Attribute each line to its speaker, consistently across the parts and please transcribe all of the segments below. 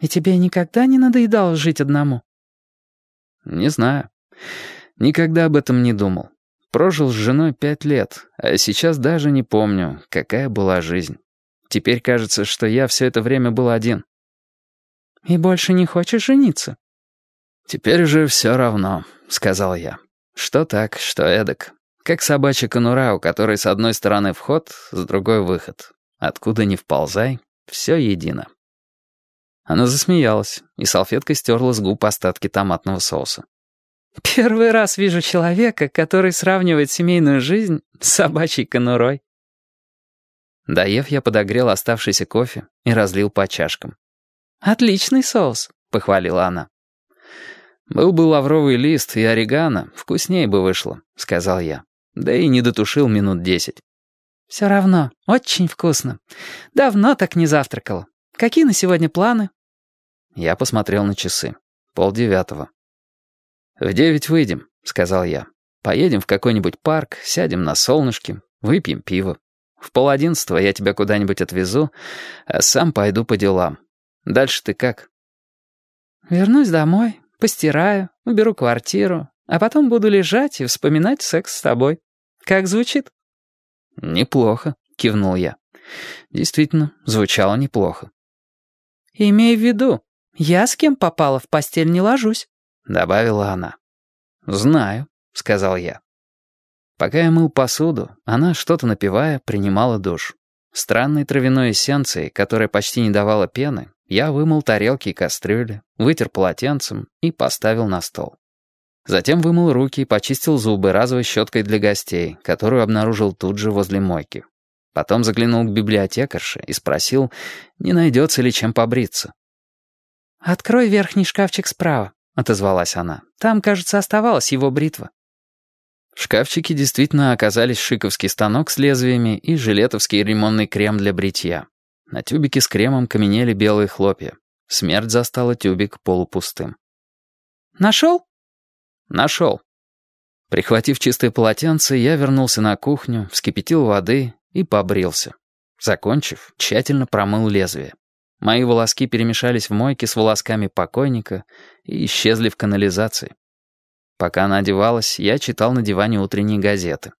Speaker 1: И тебе никогда не надоедало жить одному?»
Speaker 2: «Не знаю. Никогда об этом не думал. Прожил с женой пять лет, а сейчас даже не помню, какая была жизнь. Теперь кажется, что я все это время был один».
Speaker 1: «И больше не хочешь жениться?»
Speaker 2: «Теперь уже все равно», — сказал я. «Что так, что эдак. Как собачья конура, у которой с одной стороны вход, с другой выход. Откуда ни вползай, все едино». Она засмеялась и салфеткой стерла с губ остатки томатного соуса.
Speaker 1: «Первый раз вижу человека, который сравнивает семейную жизнь с собачьей конурой».
Speaker 2: Доев, я подогрел оставшийся кофе и разлил по чашкам.
Speaker 1: «Отличный соус», — похвалила она.
Speaker 2: «Был бы лавровый лист и орегано, вкуснее бы вышло», — сказал я. Да и не дотушил минут десять.
Speaker 1: «Все равно, очень вкусно. Давно так не завтракала. Какие на сегодня планы?»
Speaker 2: Я посмотрел на часы. Полдевятого. «В девять выйдем», — сказал я. «Поедем в какой-нибудь парк, сядем на солнышке, выпьем пиво. В пол одиннадцатого я тебя куда-нибудь отвезу, а сам пойду по делам. Дальше ты как?»
Speaker 1: «Вернусь домой, постираю, уберу квартиру, а потом буду лежать и вспоминать секс с тобой. Как звучит?»
Speaker 2: «Неплохо», — кивнул я. Действительно, звучало неплохо.
Speaker 1: «Имей в виду, я с кем попала в постель не ложусь», —
Speaker 2: добавила она. «Знаю», — сказал я. Пока я мыл посуду, она, что-то напивая, принимала душ. Странной травяной эссенцией, которая почти не давала пены, я вымыл тарелки и кастрюли, вытер полотенцем и поставил на стол. Затем вымыл руки и почистил зубы разовой щеткой для гостей, которую обнаружил тут же возле мойки. Потом заглянул к библиотекарше и спросил, не найдется ли чем побриться.
Speaker 1: «Открой верхний шкафчик справа», — отозвалась она. «Там, кажется, оставалась его бритва».
Speaker 2: В шкафчике действительно оказались шиковский станок с лезвиями и жилетовский лимонный крем для бритья. На тюбике с кремом каменели белые хлопья. Смерть застала тюбик полупустым.
Speaker 1: «Нашел?»
Speaker 2: «Нашел». Прихватив чистое полотенце, я вернулся на кухню, вскипятил воды и побрился. Закончив, тщательно промыл лезвие. Мои волоски перемешались в мойке с волосками покойника и исчезли в канализации. Пока она одевалась, я читал на диване утренние газеты.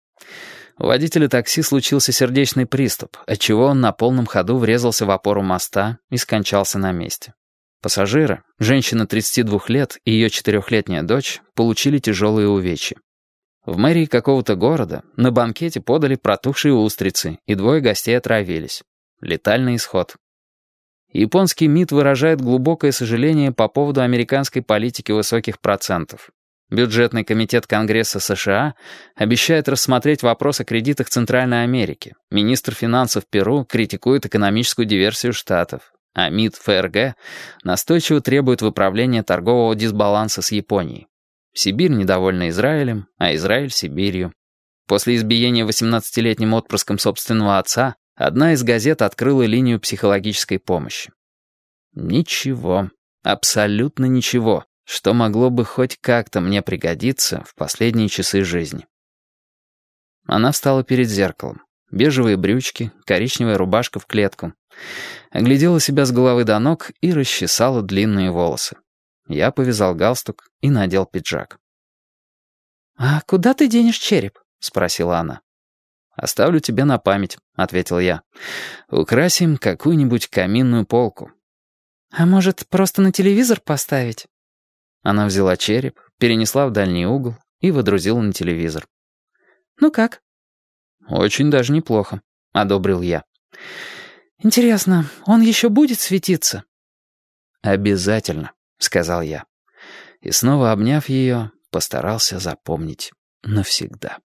Speaker 2: У водителя такси случился сердечный приступ, отчего он на полном ходу врезался в опору моста и скончался на месте. Пассажиры, женщина 32 лет и ее четырехлетняя дочь, получили тяжелые увечья. В мэрии какого-то города на банкете подали протухшие устрицы, и двое гостей отравились. Летальный исход. Японский МИД выражает глубокое сожаление по поводу американской политики высоких процентов. Бюджетный комитет Конгресса США обещает рассмотреть вопрос о кредитах Центральной Америки. Министр финансов Перу критикует экономическую диверсию штатов. А МИД ФРГ настойчиво требует выправления торгового дисбаланса с Японией. Сибирь недовольна Израилем, а Израиль — Сибирью. После избиения 18-летним отпрыском собственного отца одна из газет открыла линию психологической помощи. Ничего, абсолютно ничего что могло бы хоть как-то мне пригодиться в последние часы жизни. Она встала перед зеркалом. Бежевые брючки, коричневая рубашка в клетку. Оглядела себя с головы до ног и расчесала длинные волосы. Я повязал галстук и надел пиджак.
Speaker 1: «А куда ты денешь череп?» — спросила она.
Speaker 2: «Оставлю тебе на память», — ответил я. «Украсим какую-нибудь каминную полку».
Speaker 1: «А может, просто на телевизор поставить?»
Speaker 2: Она взяла череп, перенесла в дальний угол и водрузила на телевизор.
Speaker 1: «Ну как?»
Speaker 2: «Очень даже неплохо», — одобрил я.
Speaker 1: «Интересно, он еще будет светиться?»
Speaker 2: «Обязательно», — сказал я. И снова обняв ее, постарался запомнить навсегда.